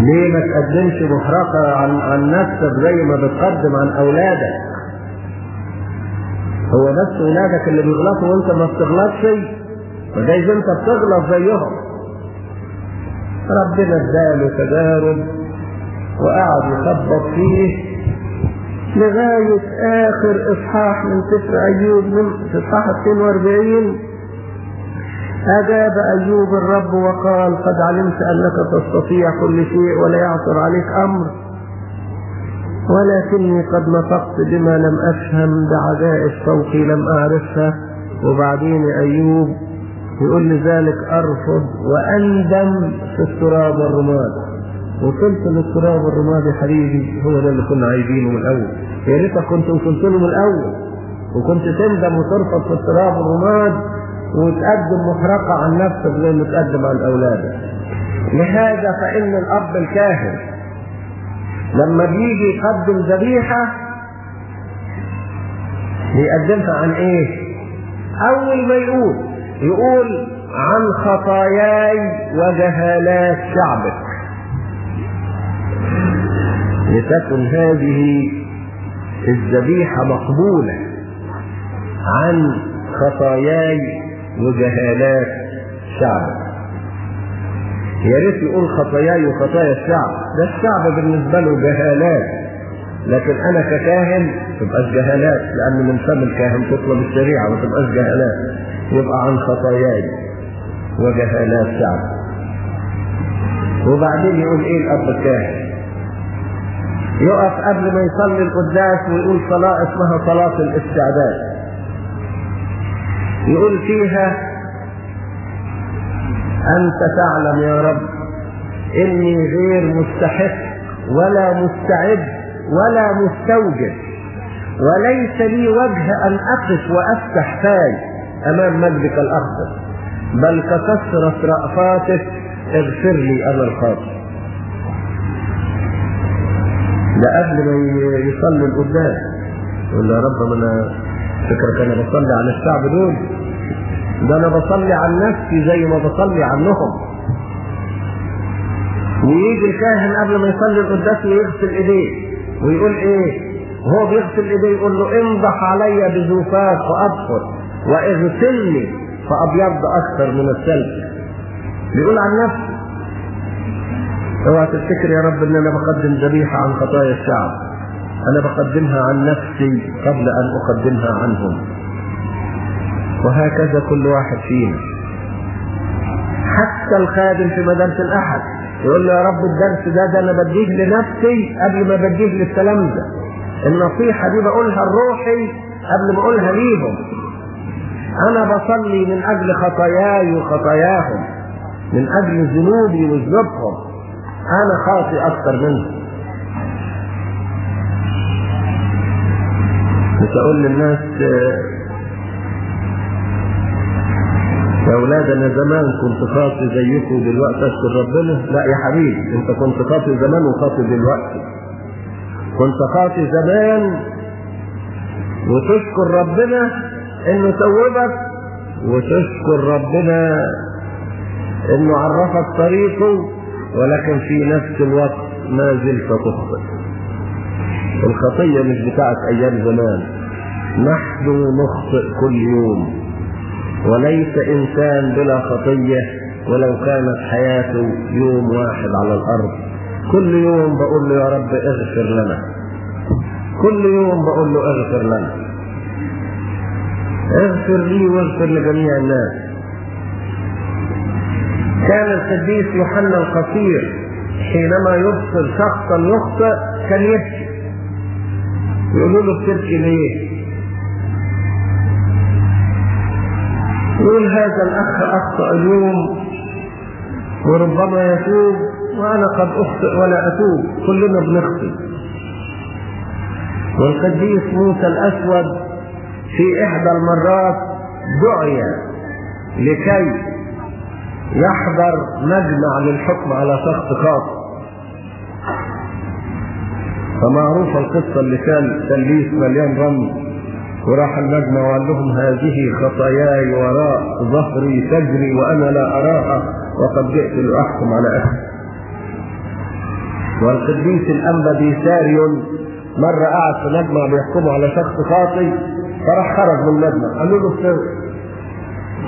ليه ما تقدمش محرقة عن, عن نفسك زي ما بتقدم عن أولادك؟ هو نفس أولادك اللي بيغلطوا وأنت ما بتغلطش؟ فجايز أنت بتغلط زيهم. ربنا اداله تجارب وقعد يخبط فيه لغاية آخر إصحاح من سفر أيوب من إصحاح 42 أجاب أيوب الرب وقال قد علمت أنك تستطيع كل شيء ولا يعثر عليك أمر ولكني قد نطقت بما لم أفهم بعجائز فوقي لم أعرفها وبعدين أيوب يقول لذلك أرفض وأندم في التراب والرماد وصلت للتراب والرماد يا حبيبي هو ده اللي كنا عايزينه من الأول. يا ريتك كنت وصلت له من الأول. وكنت تندم وترفض في التراب والرماد وتقدم محرقة عن نفسك زي ما تقدم عن أولادك. لهذا فإن الأب الكاهن لما بيجي يقدم ذبيحة بيقدمها عن إيه؟ أول ما يقول يقول عن خطاياي وجهالات شعبك. لتكن هذه الذبيحة مقبولة عن خطاياي وجهالات شعبك يا ريت يقول خطاياي وخطايا الشعب. ده الشعب بالنسبة له جهالات. لكن أنا ككاهن تبقاش جهالات لأن من فم الكاهن تطلب الشريعة ما تبقاش جهالات. يبقى عن خطاياي وجهالات شعب. وبعدين يقول إيه الأب الكاهن؟ يقف قبل ما يصلي القداس ويقول صلاة اسمها صلاة الاستعداد يقول فيها أنت تعلم يا رب إني غير مستحق ولا مستعد ولا مستوجب وليس لي وجه أن أقف وأفتح فاي أمام مجدك الأخضر بل ككثرة رأفاتك اغفر لي أنا الخاطئ ده قبل ما يصلي القداس يقول يا رب أنا فكرك أنا بصلي على الشعب دول. ده أنا بصلي عن نفسي زي ما بصلي عنهم. ويجي الكاهن قبل ما يصلي القداس ويغسل إيديه. ويقول إيه؟ وهو بيغسل إيديه يقول له انضح علي بزوفات فابصر وإغسلني فأبيض أكثر من الثلج. بيقول عن نفسه اوعى تفتكر يا رب ان أنا بقدم ذبيحة عن خطايا الشعب. أنا بقدمها عن نفسي قبل أن أقدمها عنهم. وهكذا كل واحد فينا. حتى الخادم في مدارس الأحد يقول له يا رب الدرس ده ده أنا بديه لنفسي قبل ما بديه للتلامذه النصيحة دي بقولها لروحي قبل ما أقولها ليهم. أنا بصلي من أجل خطاياي وخطاياهم من أجل ذنوبي وذنوبهم. أنا خاطئ أكثر منهم مش أقول للناس يا أولاد أنا زمان كنت خاطي زيكم دلوقتي أشكر ربنا. لا يا حبيبي أنت كنت خاطي زمان وخاطي دلوقتي. كنت خاطي زمان وتشكر ربنا إنه توبك وتشكر ربنا إنه عرفك طريقه. ولكن في نفس الوقت ما زلت تخطئ. الخطية مش بتاعت أيام زمان. نحن نخطئ كل يوم. وليس إنسان بلا خطية ولو كانت حياته يوم واحد على الأرض. كل يوم بقول له يا رب اغفر لنا. كل يوم بقول له اغفر لنا. اغفر لي واغفر لجميع الناس. كان القديس يوحنا القصير حينما يبصر شخصا يخطئ كان يبكي يقولوا له بتبكي ليه؟ يقول هذا الأخ أخطأ اليوم وربما يتوب وأنا قد أخطئ ولا أتوب كلنا بنخطئ والقديس موسى الأسود في إحدى المرات دعي لكي يحضر مجمع للحكم على شخص خاص. فمعروفة القصة اللي كان تلبيس مليان رمل وراح المجمع وقال لهم هذه خطاياي وراء ظهري تجري وأنا لا أراها وقد جئت لأحكم على أخي والقديس الانبا بيساريون مرة قعد في مجمع بيحكموا على شخص خاطي فراح خرج من المجمع قالوا له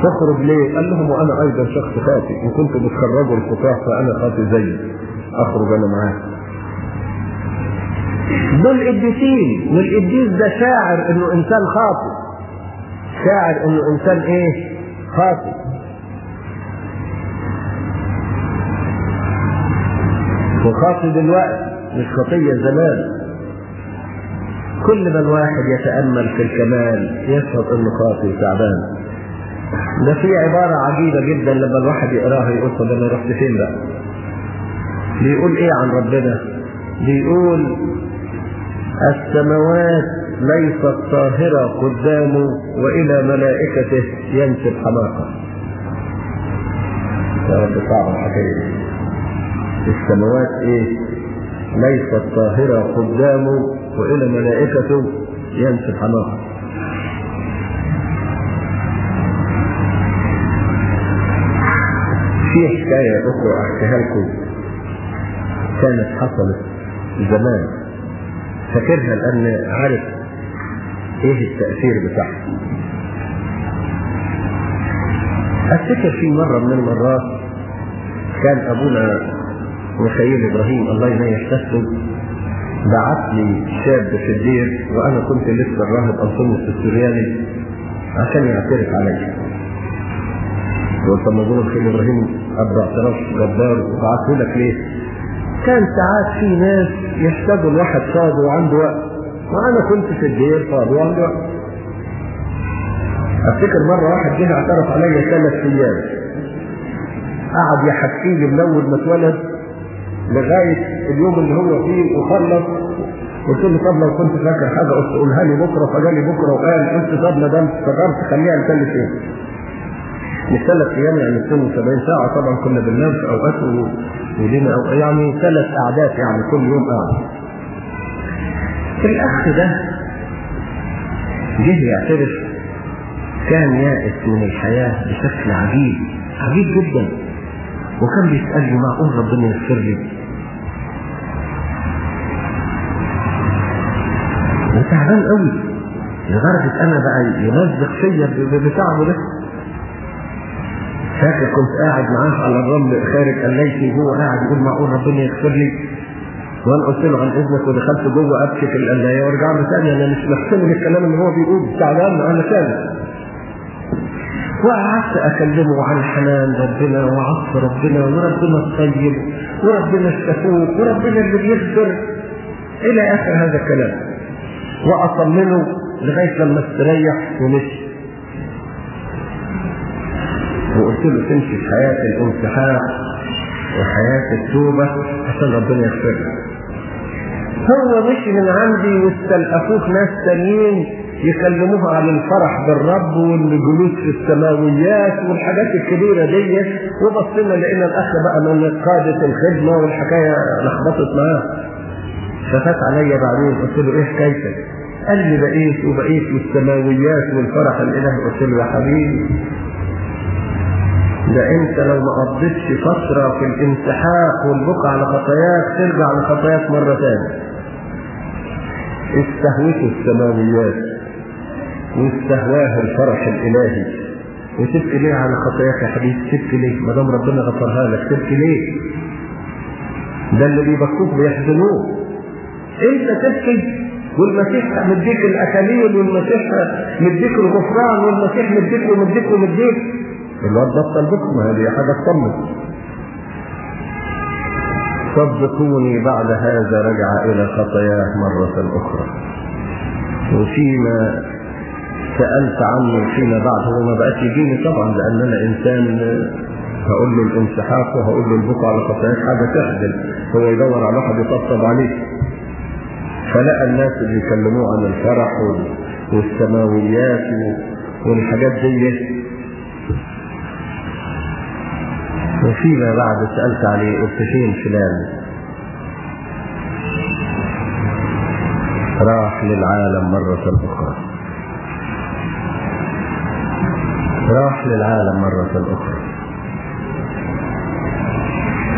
تخرج ليه؟ قال لهم وأنا أيضا شخص خاطئ. إن كنتم بتخرجوا الخطاه فأنا خاطئ زيي. أخرج أنا معاكم دول قديسين والقديس ده شاعر إنه إنسان خاطئ. شاعر إنه إنسان إيه؟ خاطئ. وخاطئ دلوقتي مش خطية زمان. كل ما الواحد يتأمل في الكمال يشعر إنه خاطئ تعبان. ده في عبارة عجيبة جدا لما الواحد يقراها يقول طب أنا رحت فين بقى؟ بيقول إيه عن ربنا؟ بيقول السماوات ليست طاهرة قدامه وإلى ملائكته ينسب حماقة. يا رب صعب الحكاية السماوات إيه؟ ليست طاهرة قدامه وإلى ملائكته ينسب حماقة. حكاية أخرى أحكيها لكم. كانت حصلت زمان. فاكرها لأن عارف إيه التأثير بتاعها. أفتكر في مرة من المرات كان أبونا ميخائيل إبراهيم الله ينيح نفسه بعت لي شاب في الدير وأنا كنت لسه الراهب أنطونيوس السورياني عشان يعترف عليا. قلت لما أبونا الخير إبراهيم ابدا اعتراف جبار وبعته لك ليه؟ كان ساعات في ناس يحتاجوا الواحد فاضي وعنده وقت. وأنا كنت في الدير فاضي وعنده وقت. أفتكر مرة واحد جه اعترف عليا ثلاث أيام. قعد يحكي لي من أول ما اتولد لغاية اليوم اللي هو فيه وخلص. قلت له طب لو كنت فاكر حاجة قلت قولها لي بكرة. فجالي بكرة وقال قلت طب ما دام افتكرت خليها لثالث يوم مش ثلاث أيام يعني 72 ساعة. طبعا كنا بننام في اوقات ولينا أو يعني ثلاث قعدات يعني كل يوم قعده. الاخ ده جه يعترف كان يائس من الحياة بشكل عجيب عجيب جدا. وكان بيسالني معقول ربنا يغفر لي؟ وتعبان قوي لدرجة أنا بقى يمزق فيا بتعبه ده. فاكر كنت قاعد معاه على الرمل خارج قليتي وهو قاعد يقول معقول ربنا يغفر لي. وأنا قلت له عن إذنك ودخلت جوه أبكي في القلايه وارجع له ثاني أنا مش محتمل الكلام اللي هو بيقول تعبان أنا ثاني وقعدت أكلمه عن حنان ربنا وعطف ربنا وربنا الطيب وربنا الشفوق وربنا اللي بيغفر. إلى آخر هذا الكلام. واطمنه لغاية لما استريح ومشي. وقلت له تمشي في حياة الانسحاق وحياة التوبة عشان ربنا يغفر هو مشي من عندي واستلقفوه ناس تانيين يكلموه عن الفرح بالرب والجلوس في السماويات والحاجات الكبيرة دي وبصينا لقينا الأخ بقى من قادة الخدمة والحكاية لخبطت معاه. ففات عليا بعدين قلت له إيه حكايتك؟ قال لي بقيت وبقيت والسماويات والفرح الالهي قلت له يا حبيبي ده أنت لو ما قضيتش فترة في الانسحاق والبكاء على خطاياك ترجع لخطاياك مرة تانية. استهوته السماويات واستهواه الفرح الإلهي. وتبكي ليه على خطاياك يا حبيبي تبكي ليه ما دام ربنا غفرها لك تبكي ليه ده اللي بيبكوك بيحزنوه انت تبكي والمسيح مديك الأكاليل والمسيح مديك الغفران والمسيح مديك ومديك ومديك. الواد بطل بكم هذه حاجة تطمن صدقوني بعد هذا رجع إلى خطاياه مرة أخرى. وفيما سألت عنه فيما بعد هو ما بقاش يجيني طبعا لأن أنا إنسان هقول له الانسحاق وهقول له البكاء على خطاياك حاجة تحزن. هو يدور على واحد يطبطب عليه. فلقى الناس اللي يكلموه عن الفرح والسماويات والحاجات دي. وفيما بعد سألت عليه قلت فين فلان راح للعالم مرة أخرى. راح للعالم مرة أخرى.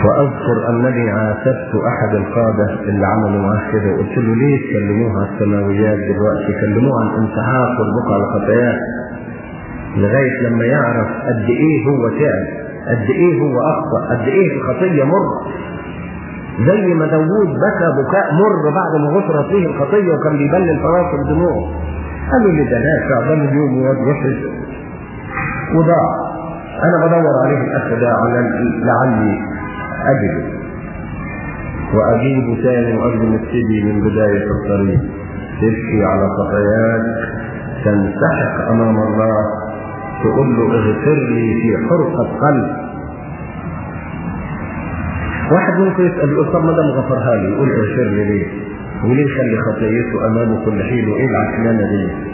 وأذكر انني عاتبت أحد القادة اللي عملوا معاه كده وقلت له ليه تكلموها السماويات دلوقتي؟ كلموه عن انسحاق والبقع على الخطايات لغاية لما يعرف قد إيه هو تعب. قد إيه هو اخطا قد إيه الخطيه مر؟ زي ما داوود بكى بكاء مر بعد ما غفرت فيه الخطية وكان بيبلل فواصل دموعه قالوا لي ده؟ نافع ده اليوم واد وحش. وضاع أنا بدور عليه الاخ ده لعلي أجده. وأجيبه تاني وأجي نبتدي من بداية الطريق. تبكي على خطاياك تنسحق أمام الله تقول له اغفر لي في حرقة قلب واحد ممكن يسأل يقول طب ما دام غفرها لي يقول اغفر لي ليه؟ وليه يخلي خطيته أمامه كل حين وإيه العكنانة دي؟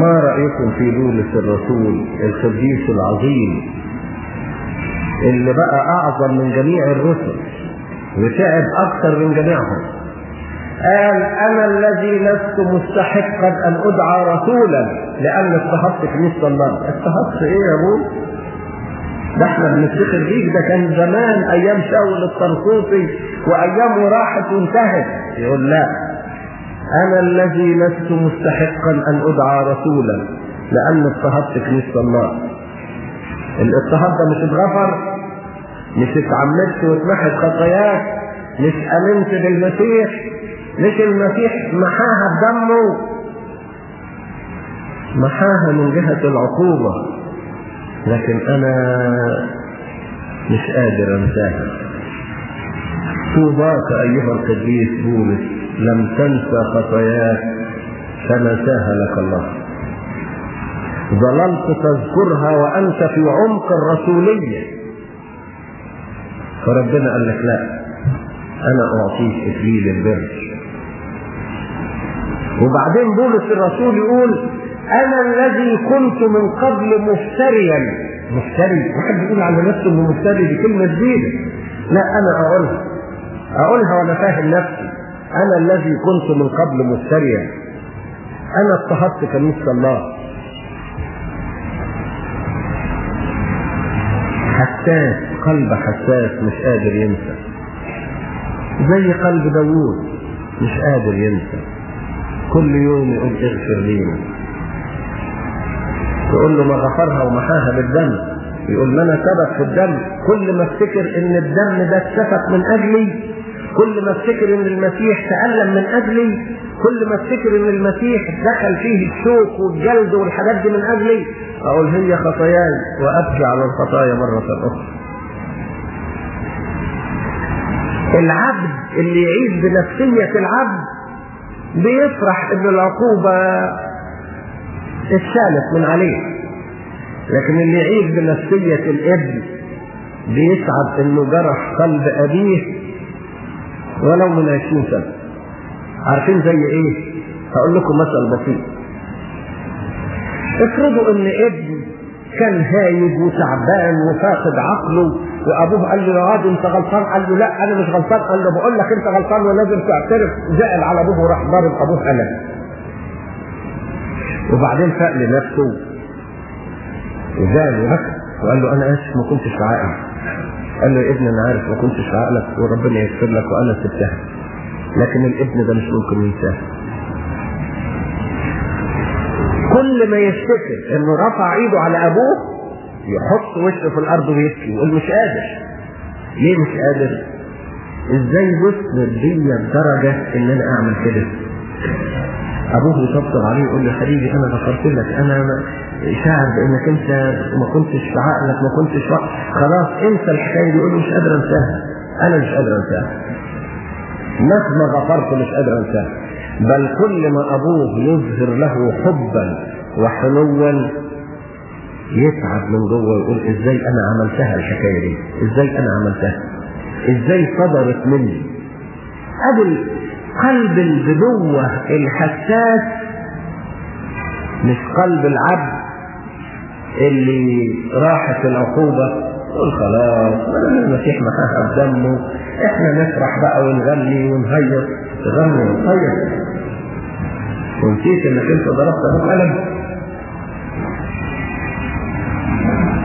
ما رأيكم في بولس الرسول القديس العظيم اللي بقى أعظم من جميع الرسل وتعب أكثر من جميعهم قال أنا الذي لست مستحقا أن أدعى رسولا لأن اضطهدت كنيسه الله اضطهدت إيه يا أبوي ده إحنا بنفتخر بيك ده كان زمان أيام شاول الطرطوطي وايامه راحت وانتهت يقول لا. أنا الذي لست مستحقا أن أدعى رسولا لأن اضطهدت كنيسه الله الاضطهاد ده مش اتغفر مش اتعمدت واتمحت خطاياك مش آمنت بالمسيح. مش المسيح محاها بدمه محاها من جهة العقوبة. لكن أنا مش قادر أنساها. طوباك أيها القديس بولس لم تنسى خطاياك فنساها لك الله. ظللت تذكرها وأنت في عمق الرسولية. فربنا قال لك لا أنا أعطيك اكليل البر. وبعدين بولس الرسول يقول أنا الذي كنت من قبل مفتريا. مفتري؟ واحد بيقول على نفسه إنه مفتري دي كلمه جديدة. لا أنا أقولها. أقولها وأنا فاهم نفسي. أنا الذي كنت من قبل مفتريا. أنا اضطهدت كنيسة الله. حساس قلب حساس مش قادر ينسى. زي قلب داوود مش قادر ينسى. كل يوم يقول اغفر لينا تقول له ما غفرها ومحاها بالدم. يقول ما أنا سبب في الدم. كل ما افتكر إن الدم ده اتسفك من أجلي كل ما افتكر إن المسيح تألم من أجلي كل ما افتكر إن المسيح دخل فيه الشوك والجلد والحاجات دي من أجلي أقول هي خطاياي وابكي على الخطايا مرة أخرى. العبد اللي يعيش بنفسية العبد بيفرح ان العقوبة اتشالت من عليه لكن اللي يعيش بنفسية الابن بيسعد انه جرح قلب أبيه ولو من عشرين سنة. عارفين زي إيه؟ هقول لكم مثل بسيط افرضوا إن ابن كان هايج وتعبان وفاقد عقله وأبوه قال له يا واد أنت غلطان. قال له لا أنا مش غلطان. قال له بقول لك أنت غلطان ولازم تعترف. زعل على أبوه وراح ضارب أبوه قلم. وبعدين فاق لنفسه. وزعل وبكى وقال له أنا اسف ما كنتش عاقل. قال له يا ابني أنا عارف ما كنتش عقلك وربنا يغفر لك وأنا سبتها لكن الابن ده مش ممكن ينساها كل ما يفتكر إنه رفع إيده على أبوه يحط وشه في الأرض ويبكي ويقول مش قادر. ليه مش قادر؟ إزاي وصلت بيا الدرجة إن أنا أعمل كده؟ أبوه يطبطب عليه ويقول له حبيبي أنا ذكرت لك أنا شاعر بإنك أنت ما كنتش في عقلك ما كنتش وقت خلاص انسى الحكاية دي يقول له مش قادر أنساها. أنا مش قادر أنساها. مهما غفرت مش قادر أنساها. بل كل ما أبوه يظهر له حبا وحنوا يتعب من جوه ويقول إزاي أنا عملتها الحكاية دي؟ إزاي أنا عملتها؟ إزاي صدرت مني؟ ادي قلب البنوة الحساس مش قلب العبد اللي راحت العقوبة يقول خلاص ما المسيح محاها بدمه إحنا نفرح بقى ونغني ونهيص. تغني ونهيص. ونسيت إنك أنت ضربت أبوك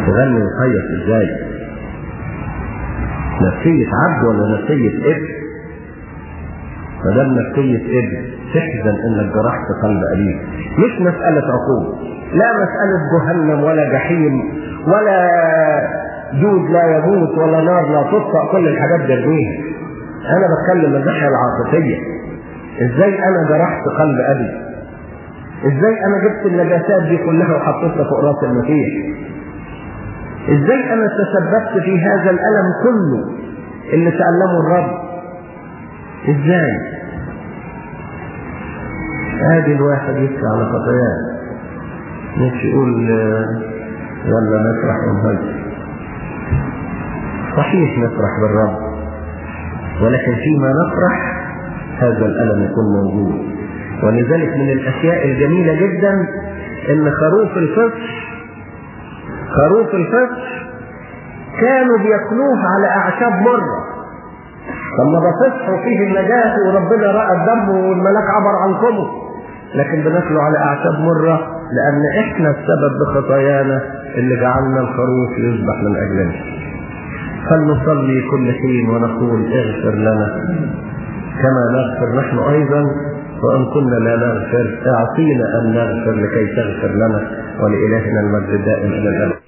تغني وتهيص إزاي نفسية عبد ولا نفسية ابن؟ ما دام نفسية ابن تحزن إنك جرحت قلب ابيك مش مسألة عقوبة لا مسألة جهنم ولا جحيم ولا دود لا يموت ولا نار لا تطفأ كل الحاجات أرميها. أنا بتكلم من الناحية العاطفية. إزاي أنا جرحت قلب أبي؟ إزاي أنا جبت النجاسات دي كلها وحطيتها فوق رأس المسيح؟ إزاي أنا تسببت في هذا الألم كله اللي تألمه الرب؟ إزاي؟ ادي الواحد يبكي على خطاياه. مش يقول يلا نفرح ونهيص صحيح نفرح بالرب ولكن فيما نفرح هذا الألم يكون موجود. ولذلك من الأشياء الجميلة جدا إن خروف الفصح خروف الفصح كانوا بياكلوه على أعشاب مرة. لما بتصحوا فيه النجاة وربنا رأى الدم والملاك عبر عن كمه لكن بناكله على أعشاب مرة لأن إحنا السبب بخطايانا اللي جعلنا الخروف يذبح من أجلنا. فلنصلي كل حين ونقول اغفر لنا. كما نغفر نحن أيضا وإن كنا لا نغفر أعطينا أن نغفر لكي تغفر لنا. ولإلهنا المجد دائم إلى الأبد.